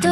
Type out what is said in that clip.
く